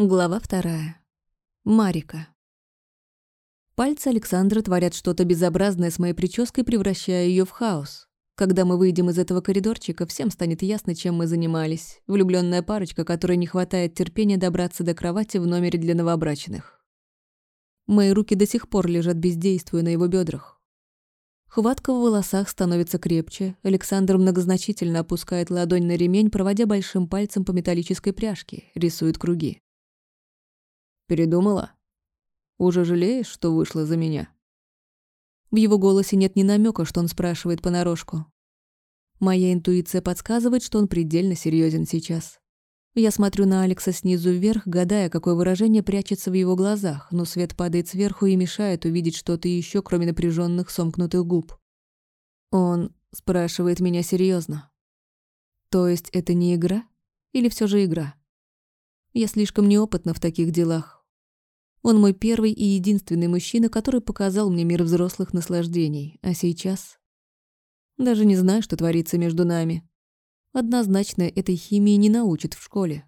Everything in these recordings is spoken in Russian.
Глава вторая. Марика. Пальцы Александра творят что-то безобразное с моей прической, превращая ее в хаос. Когда мы выйдем из этого коридорчика, всем станет ясно, чем мы занимались. Влюбленная парочка, которой не хватает терпения добраться до кровати в номере для новобрачных. Мои руки до сих пор лежат бездействуя на его бедрах. Хватка в волосах становится крепче. Александр многозначительно опускает ладонь на ремень, проводя большим пальцем по металлической пряжке, рисует круги. Передумала? Уже жалеешь, что вышла за меня? В его голосе нет ни намека, что он спрашивает понарошку. Моя интуиция подсказывает, что он предельно серьезен сейчас. Я смотрю на Алекса снизу вверх, гадая, какое выражение прячется в его глазах, но свет падает сверху и мешает увидеть что-то еще, кроме напряженных сомкнутых губ. Он спрашивает меня серьезно. То есть это не игра? Или все же игра? Я слишком неопытна в таких делах, он мой первый и единственный мужчина, который показал мне мир взрослых наслаждений. А сейчас... Даже не знаю, что творится между нами. Однозначно этой химии не научат в школе.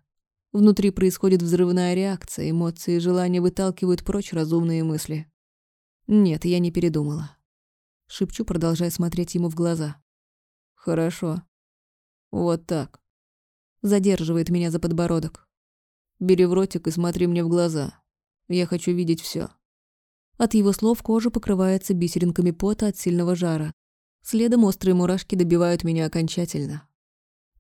Внутри происходит взрывная реакция, эмоции и желания выталкивают прочь разумные мысли. Нет, я не передумала. Шепчу, продолжая смотреть ему в глаза. Хорошо. Вот так. Задерживает меня за подбородок. Бери в ротик и смотри мне в глаза. Я хочу видеть все. От его слов кожа покрывается бисеринками пота от сильного жара. Следом острые мурашки добивают меня окончательно.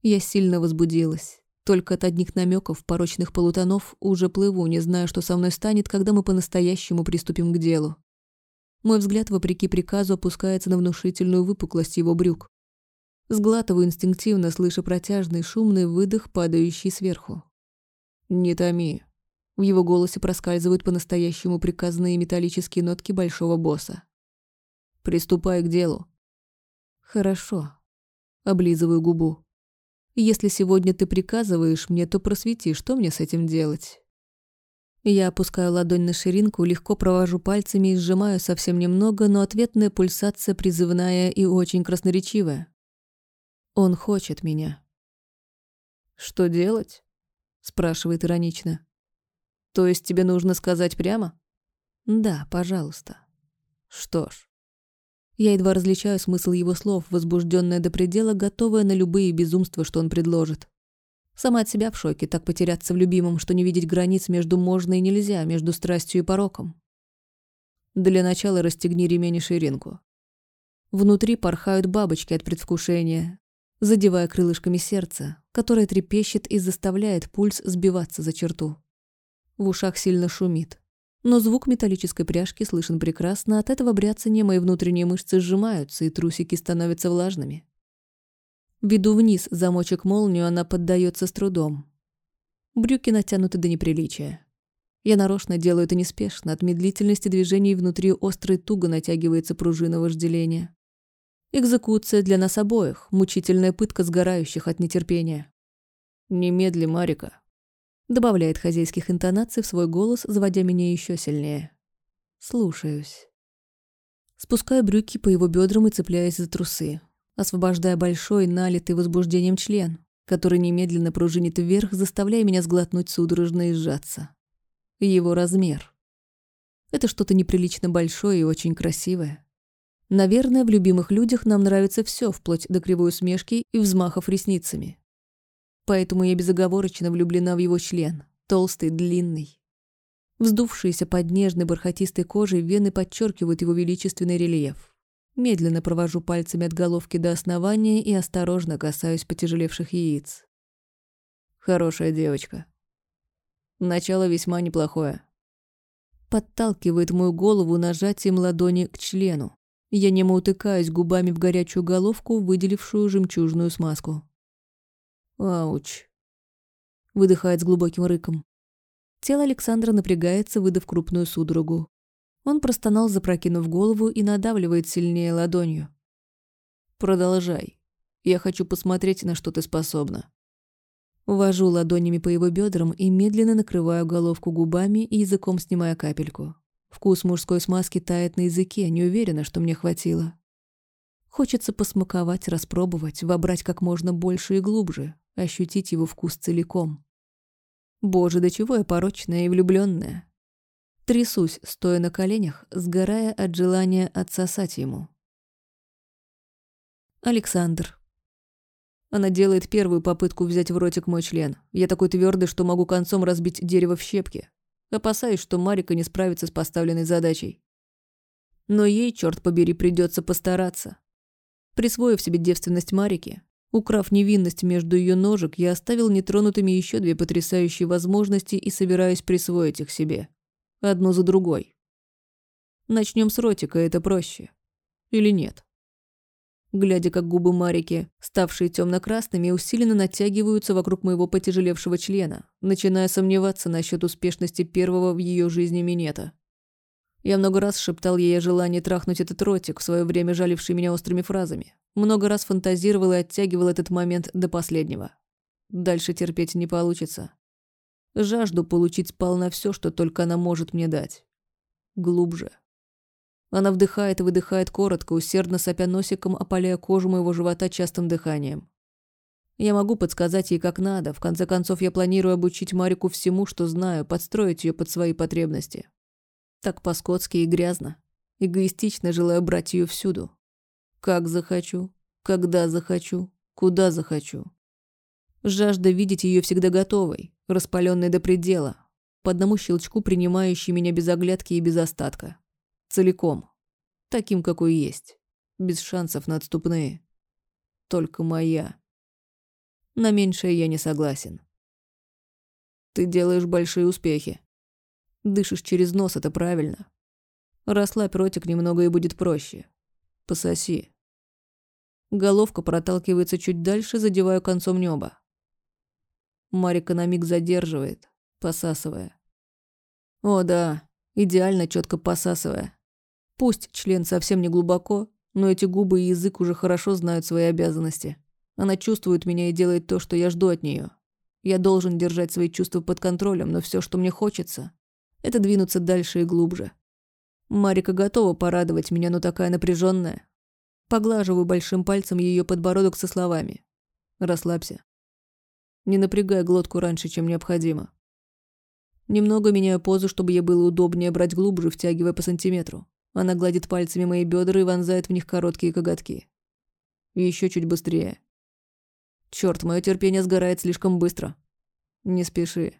Я сильно возбудилась. Только от одних намеков, порочных полутонов, уже плыву, не зная, что со мной станет, когда мы по-настоящему приступим к делу. Мой взгляд, вопреки приказу, опускается на внушительную выпуклость его брюк. Сглатываю инстинктивно, слыша протяжный шумный выдох, падающий сверху. «Не томи», в его голосе проскальзывают по-настоящему приказные металлические нотки большого босса. «Приступай к делу». «Хорошо». Облизываю губу. «Если сегодня ты приказываешь мне, то просвети, что мне с этим делать?» Я опускаю ладонь на ширинку, легко провожу пальцами и сжимаю совсем немного, но ответная пульсация призывная и очень красноречивая. Он хочет меня. «Что делать?» – спрашивает иронично. То есть тебе нужно сказать прямо? Да, пожалуйста. Что ж. Я едва различаю смысл его слов, возбужденная до предела, готовая на любые безумства, что он предложит. Сама от себя в шоке, так потеряться в любимом, что не видеть границ между можно и нельзя, между страстью и пороком. Для начала расстегни ремень и ширинку. Внутри порхают бабочки от предвкушения, задевая крылышками сердце, которое трепещет и заставляет пульс сбиваться за черту. В ушах сильно шумит. Но звук металлической пряжки слышен прекрасно, от этого бряцания мои внутренние мышцы сжимаются, и трусики становятся влажными. Веду вниз замочек молнию, она поддается с трудом. Брюки натянуты до неприличия. Я нарочно делаю это неспешно, от медлительности движений внутри острой туго натягивается пружина вожделения. Экзекуция для нас обоих, мучительная пытка сгорающих от нетерпения. «Немедли, Марика», Добавляет хозяйских интонаций в свой голос, заводя меня еще сильнее. Слушаюсь. Спускаю брюки по его бедрам и цепляюсь за трусы, освобождая большой, налитый возбуждением член, который немедленно пружинит вверх, заставляя меня сглотнуть судорожно и сжаться. Его размер. Это что-то неприлично большое и очень красивое. Наверное, в любимых людях нам нравится все, вплоть до кривой усмешки и взмахов ресницами. Поэтому я безоговорочно влюблена в его член. Толстый, длинный. Вздувшиеся под нежной бархатистой кожей вены подчеркивают его величественный рельеф. Медленно провожу пальцами от головки до основания и осторожно касаюсь потяжелевших яиц. Хорошая девочка. Начало весьма неплохое. Подталкивает мою голову нажатием ладони к члену. Я немо утыкаюсь губами в горячую головку, выделившую жемчужную смазку. Ауч. Выдыхает с глубоким рыком. Тело Александра напрягается, выдав крупную судорогу. Он простонал, запрокинув голову и надавливает сильнее ладонью. «Продолжай. Я хочу посмотреть, на что ты способна». Вожу ладонями по его бедрам и медленно накрываю головку губами и языком снимая капельку. Вкус мужской смазки тает на языке, не уверена, что мне хватило. Хочется посмаковать, распробовать, вобрать как можно больше и глубже, ощутить его вкус целиком. Боже, до чего я порочная и влюбленная. Трясусь, стоя на коленях, сгорая от желания отсосать ему. Александр. Она делает первую попытку взять в ротик мой член. Я такой твердый, что могу концом разбить дерево в щепки. Опасаюсь, что Марика не справится с поставленной задачей. Но ей, черт побери, придется постараться. Присвоив себе девственность Марики, украв невинность между ее ножек, я оставил нетронутыми еще две потрясающие возможности и собираюсь присвоить их себе. Одну за другой. Начнем с ротика, это проще. Или нет? Глядя, как губы Марики, ставшие темно-красными, усиленно натягиваются вокруг моего потяжелевшего члена, начиная сомневаться насчет успешности первого в ее жизни минета. Я много раз шептал ей о желании трахнуть этот ротик, в свое время жаливший меня острыми фразами. Много раз фантазировал и оттягивал этот момент до последнего. Дальше терпеть не получится. Жажду получить сполна все, что только она может мне дать. Глубже. Она вдыхает и выдыхает коротко, усердно сопя носиком, опаляя кожу моего живота частым дыханием. Я могу подсказать ей как надо. В конце концов, я планирую обучить Марику всему, что знаю, подстроить ее под свои потребности. Так по-скотски и грязно. Эгоистично желаю брать ее всюду. Как захочу, когда захочу, куда захочу. Жажда видеть ее всегда готовой, распаленной до предела, по одному щелчку принимающей меня без оглядки и без остатка. Целиком. Таким, какой есть. Без шансов на отступные. Только моя. На меньшее я не согласен. Ты делаешь большие успехи. Дышишь через нос, это правильно. Расслабь ротик немного и будет проще. Пососи. Головка проталкивается чуть дальше, задеваю концом неба. Марика на миг задерживает, посасывая. О да, идеально четко посасывая. Пусть член совсем не глубоко, но эти губы и язык уже хорошо знают свои обязанности. Она чувствует меня и делает то, что я жду от нее. Я должен держать свои чувства под контролем, но все, что мне хочется, это двинуться дальше и глубже. Марика готова порадовать меня, но такая напряженная. Поглаживаю большим пальцем ее подбородок со словами. Расслабься. Не напрягай глотку раньше, чем необходимо. Немного меняю позу, чтобы ей было удобнее брать глубже, втягивая по сантиметру. Она гладит пальцами мои бедра и вонзает в них короткие коготки. Еще чуть быстрее. Черт, мое терпение сгорает слишком быстро. Не спеши.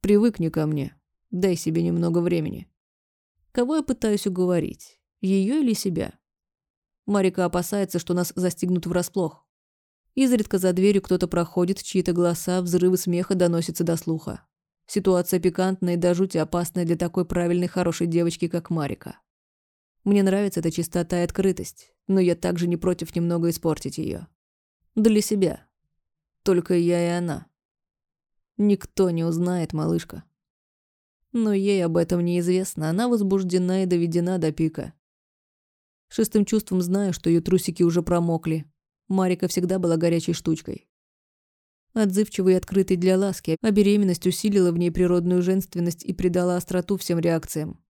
Привыкни ко мне. Дай себе немного времени. Кого я пытаюсь уговорить? Ее или себя? Марика опасается, что нас застигнут врасплох. Изредка за дверью кто-то проходит, чьи-то голоса, взрывы смеха доносятся до слуха. Ситуация пикантная и до жути опасная для такой правильной хорошей девочки, как Марика. Мне нравится эта чистота и открытость, но я также не против немного испортить ее. Для себя. Только я и она. Никто не узнает, малышка. Но ей об этом неизвестно, она возбуждена и доведена до пика. Шестым чувством знаю, что ее трусики уже промокли. Марика всегда была горячей штучкой. Отзывчивый и открытый для ласки, а беременность усилила в ней природную женственность и придала остроту всем реакциям.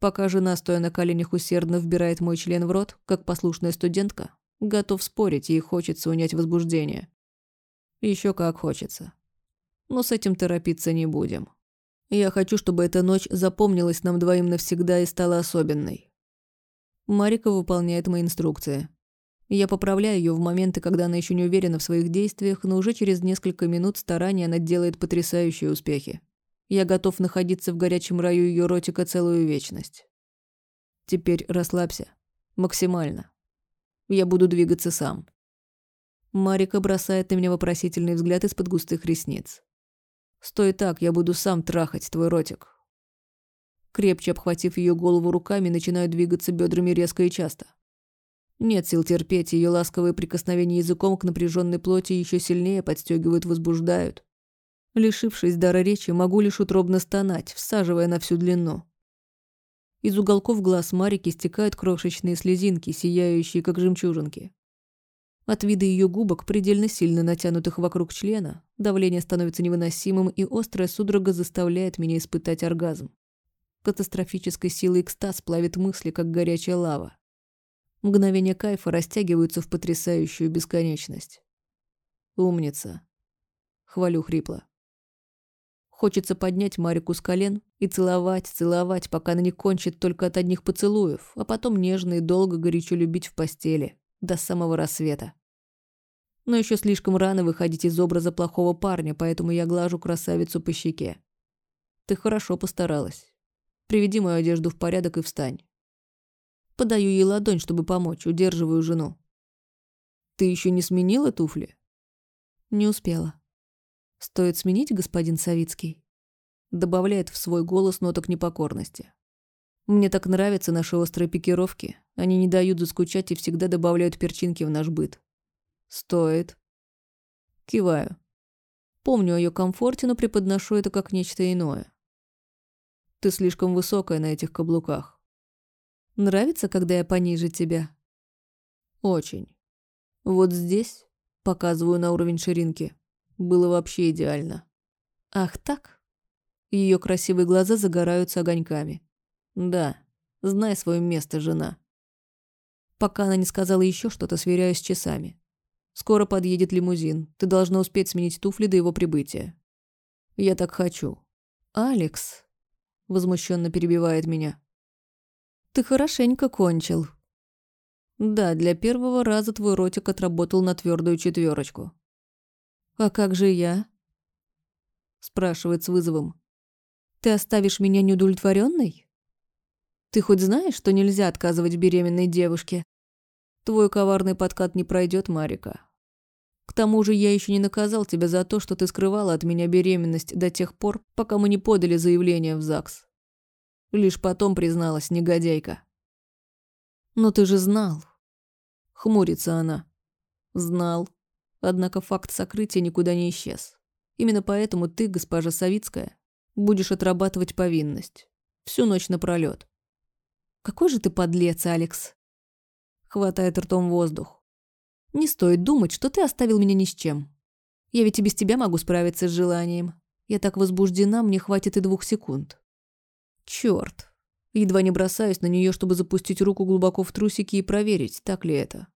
Пока жена, стоя на коленях, усердно вбирает мой член в рот, как послушная студентка, готов спорить, ей хочется унять возбуждение. Еще как хочется. Но с этим торопиться не будем. Я хочу, чтобы эта ночь запомнилась нам двоим навсегда и стала особенной. Марика выполняет мои инструкции. Я поправляю ее в моменты, когда она еще не уверена в своих действиях, но уже через несколько минут старания она делает потрясающие успехи. Я готов находиться в горячем раю ее ротика целую вечность. Теперь расслабься. Максимально. Я буду двигаться сам. Марика бросает на меня вопросительный взгляд из-под густых ресниц. Стой так, я буду сам трахать твой ротик. Крепче обхватив ее голову руками, начинаю двигаться бедрами резко и часто. Нет сил терпеть, ее ласковые прикосновения языком к напряженной плоти еще сильнее подстегивают, возбуждают. Лишившись дара речи, могу лишь утробно стонать, всаживая на всю длину. Из уголков глаз Марики стекают крошечные слезинки, сияющие, как жемчужинки. От вида ее губок, предельно сильно натянутых вокруг члена, давление становится невыносимым, и острая судорога заставляет меня испытать оргазм. Катастрофической силой экстаз плавит мысли, как горячая лава. Мгновения кайфа растягиваются в потрясающую бесконечность. «Умница!» — хвалю хрипло. Хочется поднять Марику с колен и целовать, целовать, пока она не кончит только от одних поцелуев, а потом нежно и долго горячо любить в постели, до самого рассвета. Но еще слишком рано выходить из образа плохого парня, поэтому я глажу красавицу по щеке. Ты хорошо постаралась. Приведи мою одежду в порядок и встань. Подаю ей ладонь, чтобы помочь, удерживаю жену. Ты еще не сменила туфли? Не успела. Стоит сменить, господин Савицкий? Добавляет в свой голос ноток непокорности. Мне так нравятся наши острые пикировки. Они не дают заскучать и всегда добавляют перчинки в наш быт. Стоит. Киваю. Помню о ее комфорте, но преподношу это как нечто иное. Ты слишком высокая на этих каблуках. Нравится, когда я пониже тебя? Очень. Вот здесь, показываю на уровень ширинки, было вообще идеально. Ах так? Ее красивые глаза загораются огоньками. Да, знай свое место, жена. Пока она не сказала еще что-то, сверяюсь с часами. Скоро подъедет лимузин. Ты должна успеть сменить туфли до его прибытия. Я так хочу. Алекс, возмущенно перебивает меня. Ты хорошенько кончил. Да, для первого раза твой ротик отработал на твердую четверочку. «А как же я?» Спрашивает с вызовом. «Ты оставишь меня неудовлетворенной? Ты хоть знаешь, что нельзя отказывать беременной девушке? Твой коварный подкат не пройдет, Марика. К тому же я еще не наказал тебя за то, что ты скрывала от меня беременность до тех пор, пока мы не подали заявление в ЗАГС. Лишь потом призналась негодяйка. Но ты же знал. Хмурится она. Знал. Однако факт сокрытия никуда не исчез. Именно поэтому ты, госпожа Савицкая, будешь отрабатывать повинность. Всю ночь напролёт. Какой же ты подлец, Алекс. Хватает ртом воздух. Не стоит думать, что ты оставил меня ни с чем. Я ведь и без тебя могу справиться с желанием. Я так возбуждена, мне хватит и двух секунд. Чёрт. Едва не бросаюсь на нее, чтобы запустить руку глубоко в трусики и проверить, так ли это.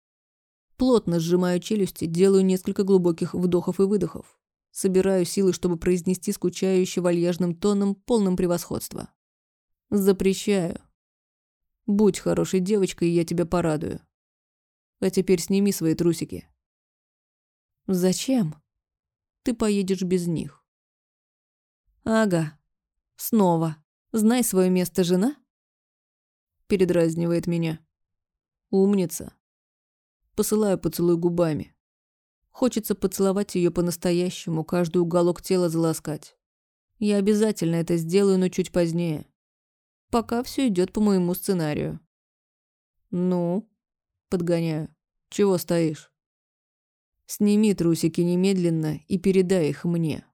Плотно сжимаю челюсти, делаю несколько глубоких вдохов и выдохов. Собираю силы, чтобы произнести скучающе вальяжным тоном, полным превосходства. Запрещаю. Будь хорошей девочкой, и я тебя порадую. А теперь сними свои трусики. Зачем? Ты поедешь без них. Ага. Снова. Знай свое место, жена. Передразнивает меня. Умница. Посылаю поцелуй губами. Хочется поцеловать ее по-настоящему, каждый уголок тела заласкать. Я обязательно это сделаю, но чуть позднее. Пока все идет по моему сценарию. Ну, подгоняю. Чего стоишь? Сними трусики немедленно и передай их мне.